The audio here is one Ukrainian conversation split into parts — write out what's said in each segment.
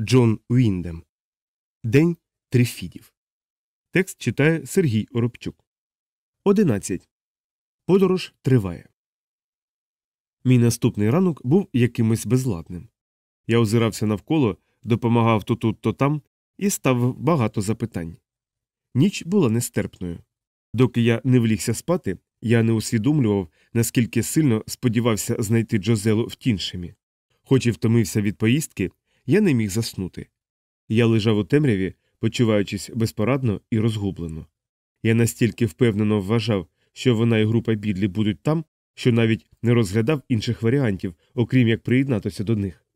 Джон Уіндем. День Трифідів. Текст читає Сергій Оробчук. 11. Подорож триває. Мій наступний ранок був якимось безладним. Я озирався навколо, допомагав то тут, то там і став багато запитань. Ніч була нестерпною. Доки я не влігся спати, я не усвідомлював, наскільки сильно сподівався знайти Джозелу в тіншемі. Хоч і втомився від поїздки, я не міг заснути. Я лежав у темряві, почуваючись безпорадно і розгублено. Я настільки впевнено вважав, що вона і група бідлі будуть там, що навіть не розглядав інших варіантів, окрім як приєднатися до них.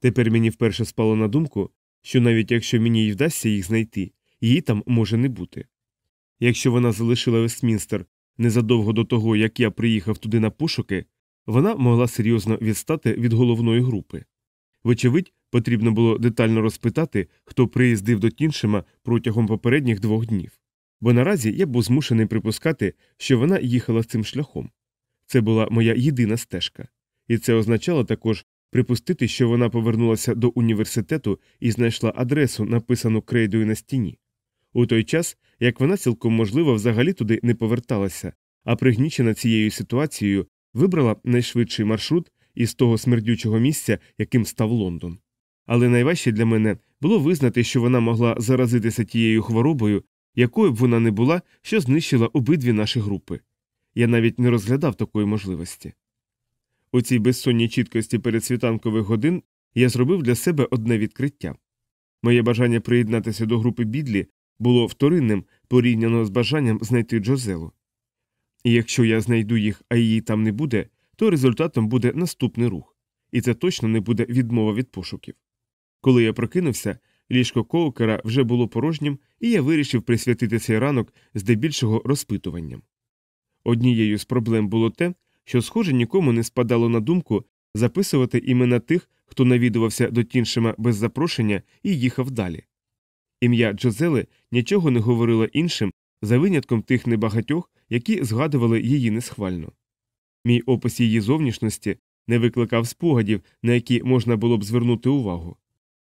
Тепер мені вперше спало на думку, що навіть якщо мені й вдасться їх знайти, її там може не бути. Якщо вона залишила Вестмінстер незадовго до того, як я приїхав туди на пошуки, вона могла серйозно відстати від головної групи. Вочевидь, потрібно було детально розпитати, хто приїздив до Тіншема протягом попередніх двох днів. Бо наразі я був змушений припускати, що вона їхала цим шляхом. Це була моя єдина стежка, і це означало також припустити, що вона повернулася до університету і знайшла адресу, написану крейдою на стіні. У той час, як вона цілком можливо взагалі туди не поверталася, а пригнічена цією ситуацією, вибрала найшвидший маршрут із того смердючого місця, яким став Лондон. Але найважче для мене було визнати, що вона могла заразитися тією хворобою, якою б вона не була, що знищила обидві наші групи. Я навіть не розглядав такої можливості. У цій безсонній чіткості передсвітанкових годин я зробив для себе одне відкриття. Моє бажання приєднатися до групи бідлі було вторинним порівняно з бажанням знайти Джозелу. І якщо я знайду їх, а її там не буде, то результатом буде наступний рух, і це точно не буде відмова від пошуків. Коли я прокинувся, ліжко коукера вже було порожнім, і я вирішив присвятити цей ранок здебільшого розпитуванням. Однією з проблем було те, що, схоже, нікому не спадало на думку записувати імена тих, хто навідувався до Тіншема без запрошення і їхав далі. Ім'я Джозели нічого не говорило іншим за винятком тих небагатьох, які згадували її несхвально. Мій опис її зовнішності не викликав спогадів, на які можна було б звернути увагу.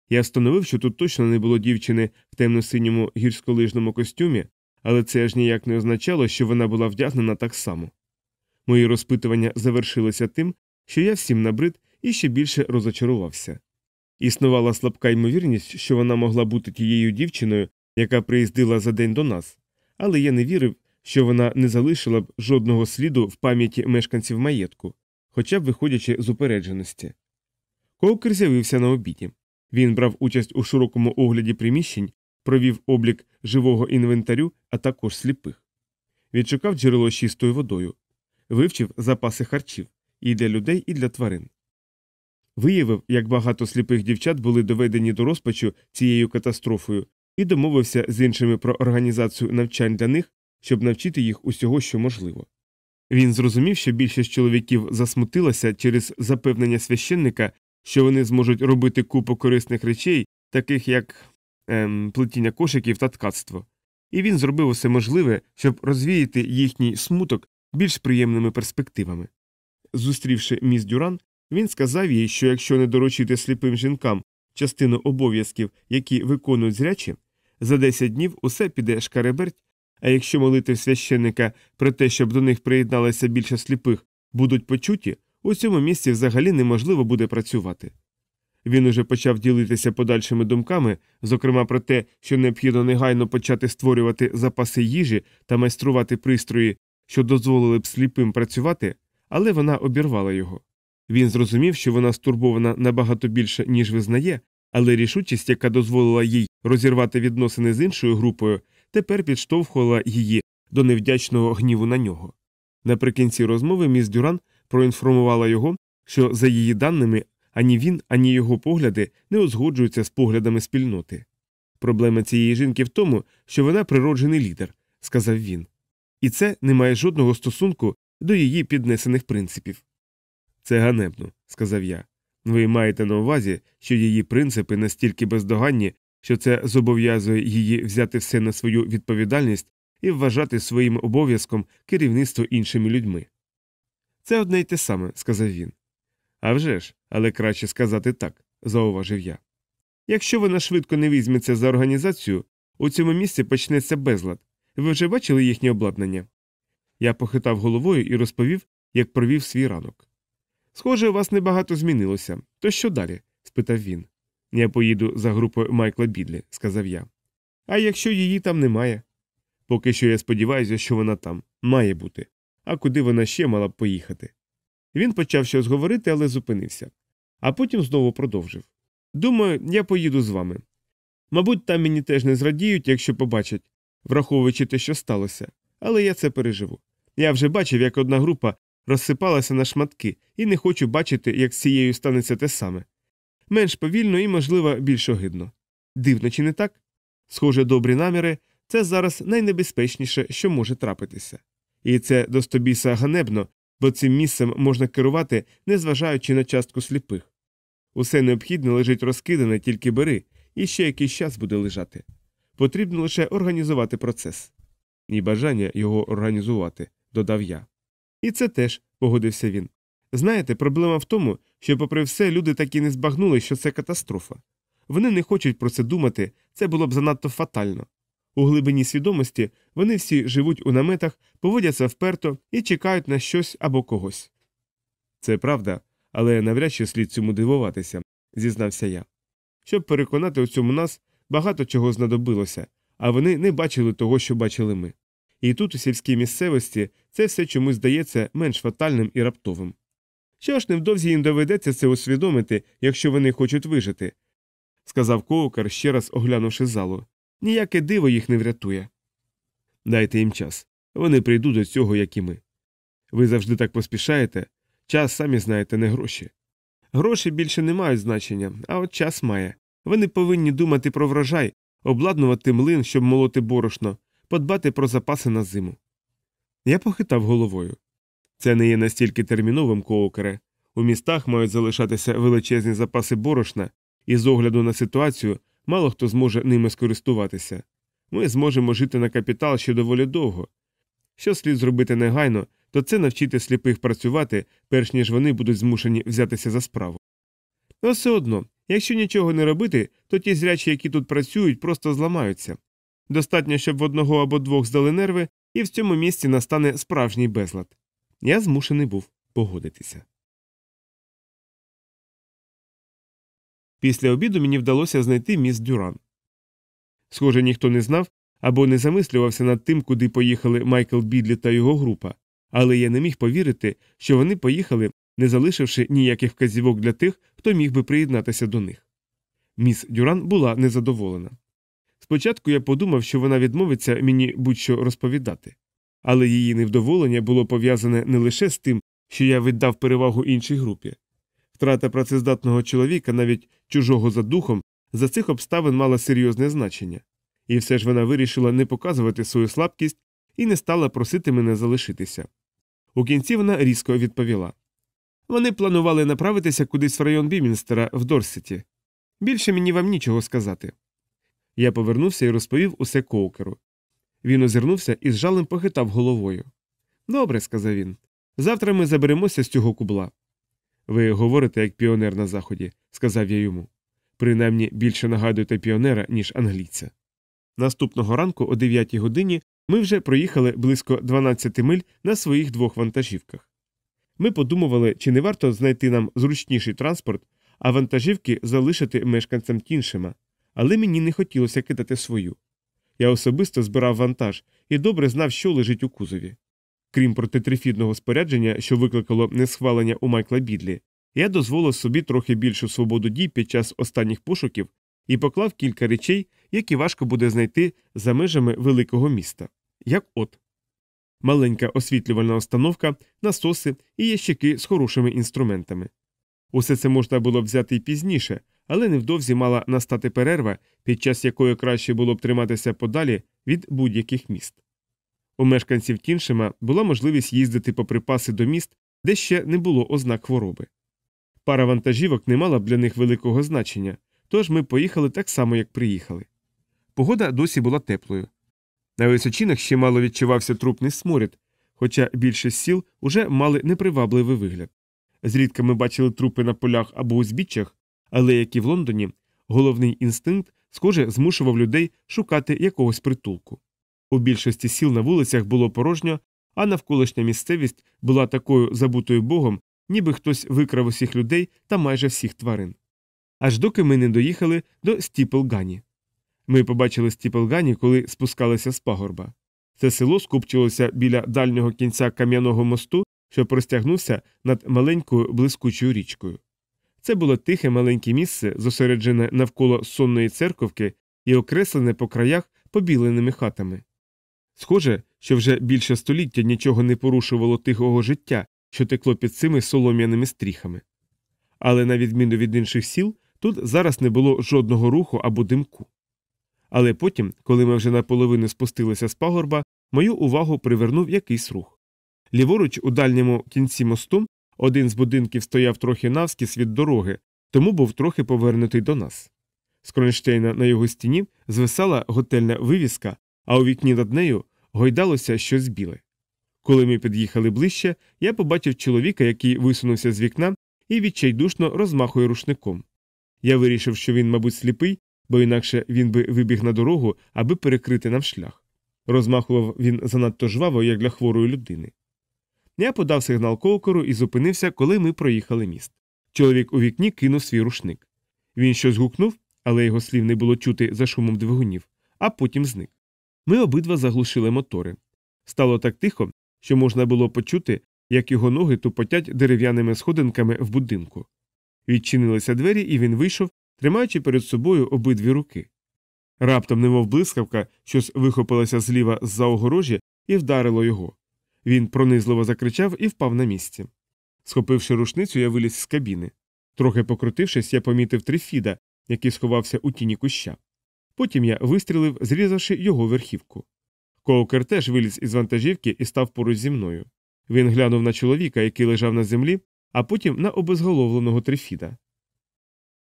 Я встановив, що тут точно не було дівчини в темно-синьому гірськолижному костюмі, але це аж ніяк не означало, що вона була вдягнена так само. Мої розпитування завершилися тим, що я всім набрид і ще більше розочарувався. Існувала слабка ймовірність, що вона могла бути тією дівчиною, яка приїздила за день до нас, але я не вірив, що вона не залишила б жодного сліду в пам'яті мешканців маєтку, хоча б виходячи з упередженості. Коукер з'явився на обіді. Він брав участь у широкому огляді приміщень, провів облік живого інвентарю, а також сліпих. Відшукав джерело з чистою водою, вивчив запаси харчів і для людей, і для тварин. Виявив, як багато сліпих дівчат були доведені до розпачу цією катастрофою, і домовився з іншими про організацію навчань для них, щоб навчити їх усього, що можливо. Він зрозумів, що більшість чоловіків засмутилася через запевнення священника, що вони зможуть робити купу корисних речей, таких як ем, плетіння кошиків та ткацтво, і він зробив усе можливе, щоб розвіяти їхній смуток більш приємними перспективами. Зустрівши міс Дюран, він сказав їй, що якщо не доручити сліпим жінкам частину обов'язків, які виконують зрячі, за 10 днів усе піде шкареберть, а якщо молити священника про те, щоб до них приєдналося більше сліпих, будуть почуті, у цьому місці взагалі неможливо буде працювати. Він уже почав ділитися подальшими думками, зокрема про те, що необхідно негайно почати створювати запаси їжі та майструвати пристрої, що дозволили б сліпим працювати, але вона обірвала його. Він зрозумів, що вона стурбована набагато більше, ніж визнає, але рішучість, яка дозволила їй розірвати відносини з іншою групою, тепер підштовхувала її до невдячного гніву на нього. Наприкінці розмови міс Дюран проінформувала його, що, за її даними, ані він, ані його погляди не узгоджуються з поглядами спільноти. Проблема цієї жінки в тому, що вона природжений лідер, сказав він, і це не має жодного стосунку до її піднесених принципів. Це ганебно, сказав я. Ви маєте на увазі, що її принципи настільки бездоганні, що це зобов'язує її взяти все на свою відповідальність і вважати своїм обов'язком керівництво іншими людьми. Це одне й те саме, сказав він. «А вже ж, але краще сказати так, зауважив я. Якщо вона швидко не візьметься за організацію, у цьому місці почнеться безлад. Ви вже бачили їхнє обладнання? Я похитав головою і розповів, як провів свій ранок. Схоже, у вас небагато змінилося. То що далі? спитав він. Я поїду за групою Майкла Бідлі, сказав я. А якщо її там немає? Поки що я сподіваюся, що вона там має бути. А куди вона ще мала б поїхати? Він почав щось говорити, але зупинився, а потім знову продовжив. Думаю, я поїду з вами. Мабуть, там мені теж не зрадіють, якщо побачать, враховуючи те, що сталося, але я це переживу. Я вже бачив, як одна група розсипалася на шматки, і не хочу бачити, як з цією станеться те саме. Менш повільно і, можливо, більш огидно. Дивно, чи не так? Схоже, добрі наміри це зараз найнебезпечніше, що може трапитися. І це достобіса ганебно, бо цим місцем можна керувати, незважаючи на частку сліпих. Усе необхідне лежить розкидане, тільки бери, і ще якийсь час буде лежати. Потрібно лише організувати процес. І бажання його організувати, додав я. І це теж, погодився він. Знаєте, проблема в тому, що, попри все, люди так і не збагнули, що це катастрофа. Вони не хочуть про це думати, це було б занадто фатально. У глибині свідомості вони всі живуть у наметах, поводяться вперто і чекають на щось або когось. Це правда, але навряд чи слід цьому дивуватися, зізнався я. Щоб переконати у цьому нас, багато чого знадобилося, а вони не бачили того, що бачили ми. І тут, у сільській місцевості, це все чомусь здається менш фатальним і раптовим. Що ж невдовзі їм доведеться це усвідомити, якщо вони хочуть вижити, сказав Коукар, ще раз оглянувши залу. Ніяке диво їх не врятує. Дайте їм час. Вони прийдуть до цього, як і ми. Ви завжди так поспішаєте, час, самі знаєте, не гроші. Гроші більше не мають значення, а от час має. Вони повинні думати про врожай, обладнувати млин, щоб молоти борошно, подбати про запаси на зиму. Я похитав головою. Це не є настільки терміновим коукере. У містах мають залишатися величезні запаси борошна, і з огляду на ситуацію мало хто зможе ними скористуватися. Ми зможемо жити на капітал ще доволі довго. Що слід зробити негайно, то це навчити сліпих працювати, перш ніж вони будуть змушені взятися за справу. Но все одно, якщо нічого не робити, то ті зрячі, які тут працюють, просто зламаються. Достатньо, щоб в одного або двох здали нерви, і в цьому місці настане справжній безлад. Я змушений був погодитися. Після обіду мені вдалося знайти міс Дюран. Схоже, ніхто не знав або не замислювався над тим, куди поїхали Майкл Бідлі та його група, але я не міг повірити, що вони поїхали, не залишивши ніяких вказівок для тих, хто міг би приєднатися до них. Міс Дюран була незадоволена. Спочатку я подумав, що вона відмовиться мені будь-що розповідати, але її невдоволення було пов'язане не лише з тим, що я віддав перевагу іншій групі. Втрата працездатного чоловіка, навіть чужого за духом, за цих обставин мала серйозне значення, і все ж вона вирішила не показувати свою слабкість і не стала просити мене залишитися. У кінці вона різко відповіла вони планували направитися кудись в район Бімінстера в Дорсеті. Більше мені вам нічого сказати. Я повернувся і розповів усе коукеру. Він озирнувся і з жалем похитав головою. Добре, сказав він. Завтра ми заберемося з цього кубла. Ви говорите як піонер на заході, сказав я йому. Принаймні більше нагадуєте піонера, ніж англійця. Наступного ранку, о 9 годині, ми вже проїхали близько 12 миль на своїх двох вантажівках. Ми подумували, чи не варто знайти нам зручніший транспорт, а вантажівки залишити мешканцям тіншима, але мені не хотілося кидати свою. Я особисто збирав вантаж і добре знав, що лежить у кузові. Крім протитрифідного спорядження, що викликало несхвалення у Майкла Бідлі, я дозволив собі трохи більшу свободу дій під час останніх пошуків і поклав кілька речей, які важко буде знайти за межами великого міста. Як от маленька освітлювальна установка, насоси і ящики з хорошими інструментами. Усе це можна було взяти й пізніше, але невдовзі мала настати перерва, під час якої краще було б триматися подалі від будь-яких міст. У мешканців Тіншема була можливість їздити по припаси до міст, де ще не було ознак хвороби. Пара вантажівок не мала б для них великого значення, тож ми поїхали так само, як приїхали. Погода досі була теплою. На височинах ще мало відчувався трупний сморід, хоча більшість сіл уже мали непривабливий вигляд. Зрідка ми бачили трупи на полях або узбіччях, але як і в Лондоні, головний інстинкт, схоже, змушував людей шукати якогось притулку. У більшості сіл на вулицях було порожньо, а навколишня місцевість була такою забутою богом, ніби хтось викрав усіх людей та майже всіх тварин. Аж доки ми не доїхали до Стіплгані. Ми побачили Стіплгані, коли спускалися з пагорба. Це село скупчилося біля дальнього кінця кам'яного мосту, що простягнувся над маленькою блискучою річкою. Це було тихе маленьке місце, зосереджене навколо сонної церковки і окреслене по краях побіленими хатами. Схоже, що вже більше століття нічого не порушувало тихого життя, що текло під цими солом'яними стріхами. Але, на відміну від інших сіл, тут зараз не було жодного руху або димку. Але потім, коли ми вже наполовину спустилися з пагорба, мою увагу привернув якийсь рух. Ліворуч, у дальньому кінці мосту, один з будинків стояв трохи навскіс від дороги, тому був трохи повернутий до нас. З кронштейна на його стіні звисала готельна вивіска, а у вікні над нею гойдалося щось біле. Коли ми під'їхали ближче, я побачив чоловіка, який висунувся з вікна і відчайдушно розмахує рушником. Я вирішив, що він, мабуть, сліпий, бо інакше він би вибіг на дорогу, аби перекрити нам шлях. Розмахував він занадто жваво, як для хворої людини. Я подав сигнал коукеру і зупинився, коли ми проїхали міст. Чоловік у вікні кинув свій рушник. Він щось гукнув, але його слів не було чути за шумом двигунів, а потім зник. Ми обидва заглушили мотори. Стало так тихо, що можна було почути, як його ноги тупотять дерев'яними сходинками в будинку. Відчинилися двері, і він вийшов, тримаючи перед собою обидві руки. Раптом, немов блискавка, щось вихопилося зліва з за огорожі і вдарило його. Він пронизливо закричав і впав на місці. Схопивши рушницю, я виліз з кабіни. Трохи покрутившись, я помітив трифіда, який сховався у тіні куща. Потім я вистрілив, зрізавши його верхівку. Коукер теж виліз із вантажівки і став поруч зі мною. Він глянув на чоловіка, який лежав на землі, а потім на обезголовленого трифіда.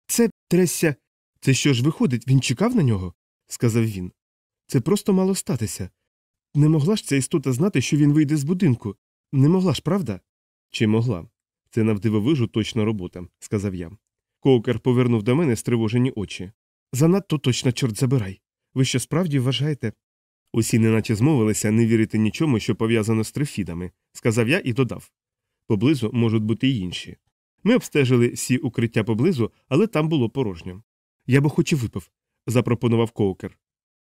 Це трясся. Це що ж виходить, він чекав на нього? сказав він. Це просто мало статися. Не могла ж ця істота знати, що він вийде з будинку. Не могла ж, правда? Чи могла? Це навдивовижу точна робота, сказав я. Коукер повернув до мене стривожені очі. Занадто точно, чорт забирай. Ви що справді вважаєте? Усі неначе змовилися не вірити нічому, що пов'язано з трифідами, сказав я і додав. Поблизу можуть бути й інші. Ми обстежили всі укриття поблизу, але там було порожньо. Я б і випив, запропонував коукер.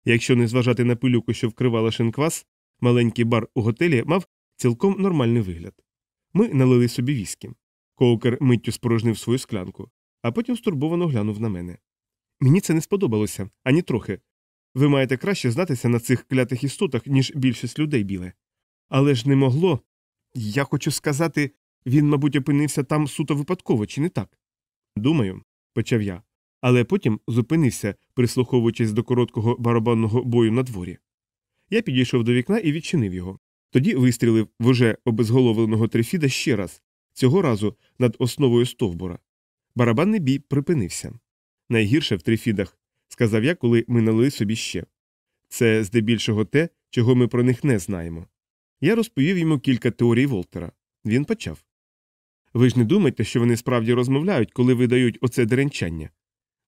Якщо не зважати на пилюку, що вкривала шинквас, маленький бар у готелі мав цілком нормальний вигляд. Ми налили собі віскі. Коукер миттю спорожнив свою склянку, а потім стурбовано глянув на мене. Мені це не сподобалося ані трохи. Ви маєте краще знатися на цих клятих істотах, ніж більшість людей біле. Але ж не могло. Я хочу сказати, він, мабуть, опинився там суто випадково, чи не так? Думаю, почав я, але потім зупинився, прислуховуючись до короткого барабанного бою на дворі. Я підійшов до вікна і відчинив його. Тоді вистрілив в уже обезголовленого трифіда ще раз, цього разу над основою стовбура. Барабанний бій припинився. Найгірше в трифідах, сказав я, коли ми налили собі ще. Це здебільшого те, чого ми про них не знаємо. Я розповів йому кілька теорій Волтера. Він почав. Ви ж не думайте, що вони справді розмовляють, коли видають оце деренчання.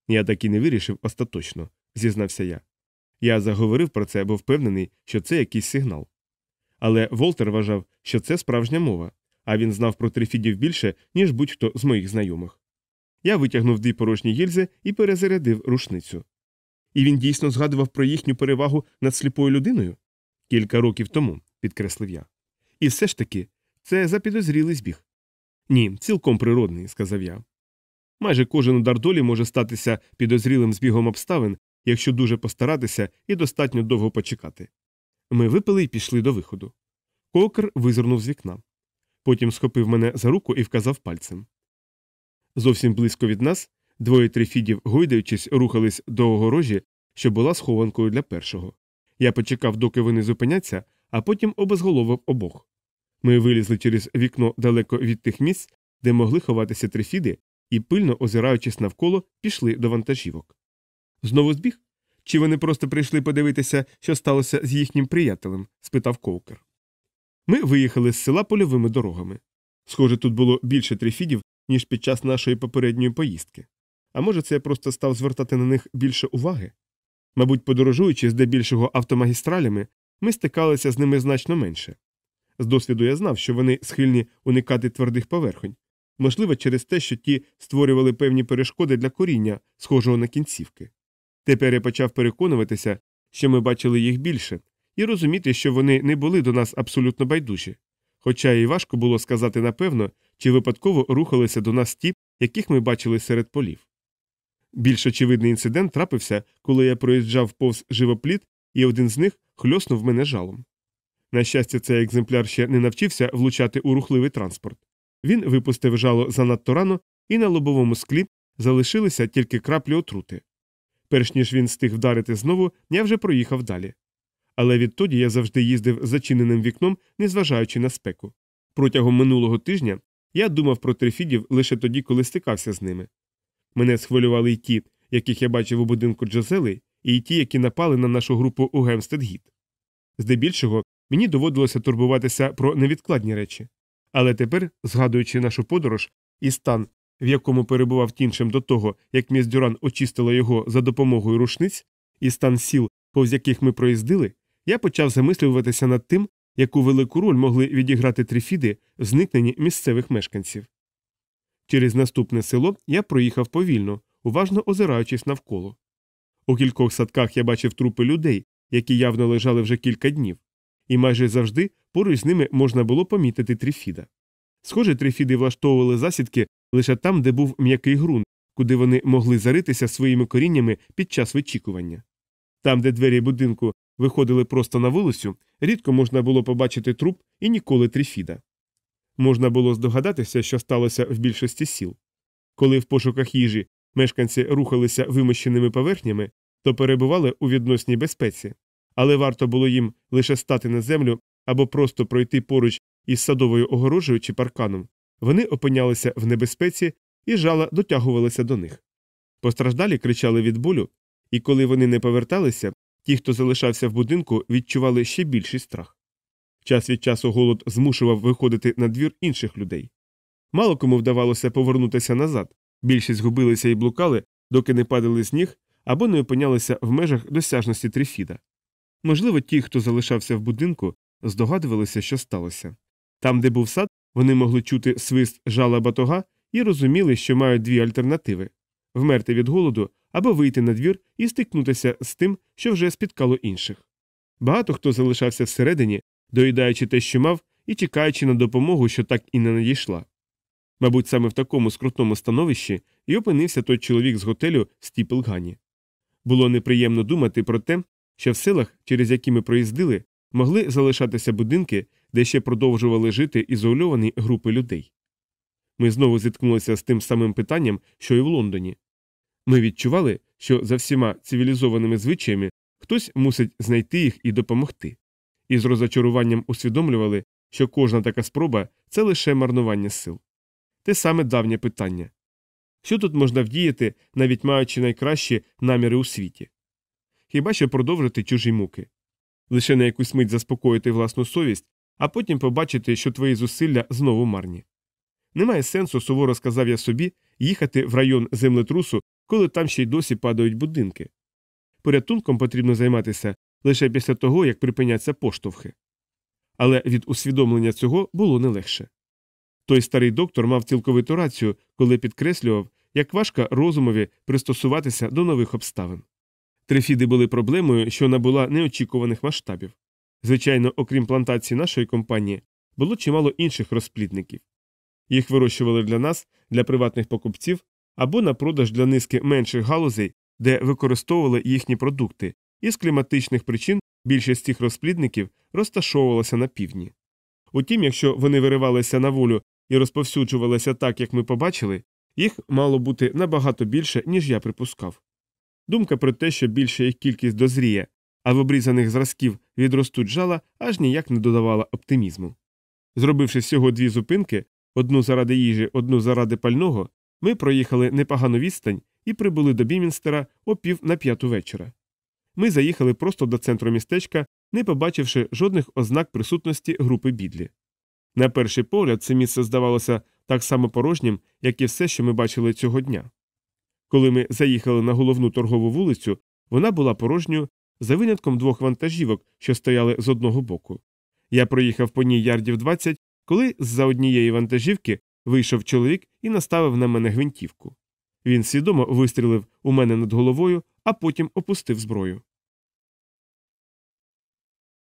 Я так і не вирішив остаточно, зізнався я. Я заговорив про це, бо впевнений, що це якийсь сигнал. Але Волтер вважав, що це справжня мова, а він знав про трифідів більше, ніж будь-хто з моїх знайомих. Я витягнув дві порожні гільзи і перезарядив рушницю. І він дійсно згадував про їхню перевагу над сліпою людиною? Кілька років тому, підкреслив я. І все ж таки, це запідозрілий збіг. Ні, цілком природний, сказав я. Майже кожен удар долі може статися підозрілим збігом обставин, якщо дуже постаратися і достатньо довго почекати. Ми випили і пішли до виходу. Кокер визирнув з вікна. Потім схопив мене за руку і вказав пальцем. Зовсім близько від нас двоє трифідів, гойдаючись, рухались до огорожі, що була схованкою для першого. Я почекав, доки вони зупиняться, а потім обезголовив обох. Ми вилізли через вікно далеко від тих місць, де могли ховатися трифіди, і, пильно озираючись навколо, пішли до вантажівок. Знову збіг? Чи вони просто прийшли подивитися, що сталося з їхнім приятелем? спитав Коукер. Ми виїхали з села польовими дорогами. Схоже, тут було більше трифідів, ніж під час нашої попередньої поїздки. а може, це я просто став звертати на них більше уваги? Мабуть, подорожуючи здебільшого автомагістралями, ми стикалися з ними значно менше. З досвіду я знав, що вони схильні уникати твердих поверхонь, можливо, через те, що ті створювали певні перешкоди для коріння, схожого на кінцівки. Тепер я почав переконуватися, що ми бачили їх більше, і розуміти, що вони не були до нас абсолютно байдужі, хоча і важко було сказати напевно, чи випадково рухалися до нас ті, яких ми бачили серед полів. Більш очевидний інцидент трапився, коли я проїжджав повз живопліт, і один з них хльоснув мене жалом. На щастя, цей екземпляр ще не навчився влучати у рухливий транспорт. Він випустив жало занадто рано, і на лобовому склі залишилися тільки краплі отрути. Перш ніж він встиг вдарити знову, я вже проїхав далі. Але відтоді я завжди їздив зачиненим вікном, незважаючи на спеку. Протягом минулого тижня я думав про триффідів лише тоді, коли стикався з ними. Мене схвилювали й ті, яких я бачив у будинку Джозели, і й ті, які напали на нашу групу у Гемпстед-Гіт. Здебільшого, мені доводилося турбуватися про невідкладні речі. Але тепер, згадуючи нашу подорож і стан, в якому перебував Тіншем до того, як міс Дюран очистила його за допомогою рушниць, і стан сіл, повз яких ми проїздили, я почав замислюватися над тим, яку велику роль могли відіграти трифіди в зникненні місцевих мешканців. Через наступне село я проїхав повільно, уважно озираючись навколо. У кількох садках я бачив трупи людей, які явно лежали вже кілька днів, і майже завжди поруч з ними можна було помітити трифіда. Схоже, трифіди влаштовували засідки лише там, де був м'який ґрунт, куди вони могли заритися своїми коріннями під час вичікування. Там, де двері будинку виходили просто на вулицю, рідко можна було побачити труп і ніколи трифіда. Можна було здогадатися, що сталося в більшості сіл. Коли в пошуках їжі мешканці рухалися вимощеними поверхнями, то перебували у відносній безпеці, але варто було їм лише стати на землю або просто пройти поруч із садовою огорожею чи парканом, вони опинялися в небезпеці і жала дотягувалися до них. Постраждалі кричали від болю, і коли вони не поверталися, ті, хто залишався в будинку, відчували ще більший страх. Час від часу голод змушував виходити на двір інших людей. Мало кому вдавалося повернутися назад, більшість губилися і блукали, доки не падали з ніг або не опинялися в межах досяжності трифіда. Можливо, ті, хто залишався в будинку, здогадувалися, що сталося. Там, де був сад, вони могли чути свист жала батога і розуміли, що мають дві альтернативи вмерти від голоду або вийти на двір і стикнутися з тим, що вже спіткало інших. Багато хто залишався всередині, доїдаючи те, що мав, і чекаючи на допомогу, що так і не надійшла. Мабуть, саме в такому скрутному становищі і опинився той чоловік з готелю Стіплгані. Було неприємно думати про те, що в селах, через які ми проїздили, могли залишатися будинки, де ще продовжували жити ізольовані групи людей. Ми знову зіткнулися з тим самим питанням, що і в Лондоні. Ми відчували, що за всіма цивілізованими звичаями хтось мусить знайти їх і допомогти, і з розочаруванням усвідомлювали, що кожна така спроба це лише марнування сил. Те саме давнє питання що тут можна вдіяти, навіть маючи найкращі наміри у світі? Хіба що продовжити чужі муки, лише на якусь мить заспокоїти власну совість, а потім побачити, що твої зусилля знову марні. Немає сенсу, суворо сказав я собі, їхати в район землетрусу, коли там ще й досі падають будинки. Порятунком потрібно займатися лише після того, як припиняться поштовхи. Але від усвідомлення цього було не легше. Той старий доктор мав цілковиту рацію, коли підкреслював, як важко розумові пристосуватися до нових обставин. Трифіди були проблемою, що набула неочікуваних масштабів. Звичайно, окрім плантації нашої компанії, було чимало інших розплідників. Їх вирощували для нас, для приватних покупців або на продаж для низки менших галузей, де використовували їхні продукти, і з кліматичних причин більшість цих розплідників розташовувалася на півдні. Утім, якщо вони виривалися на волю і розповсюджувалися так, як ми побачили, їх мало бути набагато більше, ніж я припускав. Думка про те, що більша їх кількість дозріє, а в обрізаних зразків відростуть жала, аж ніяк не додавала оптимізму. Зробивши всього дві зупинки одну заради їжі, одну заради пального, ми проїхали непогану відстань і прибули до Бімінстера о пів на п'яту вечора. Ми заїхали просто до центру містечка, не побачивши жодних ознак присутності групи бідлі. На перший погляд, це місце здавалося так само порожнім, як і все, що ми бачили цього дня. Коли ми заїхали на головну торгову вулицю, вона була порожньою за винятком двох вантажівок, що стояли з одного боку. Я проїхав по ній ярдів 20, коли з-за однієї вантажівки вийшов чоловік і наставив на мене гвинтівку. Він свідомо вистрілив у мене над головою, а потім опустив зброю.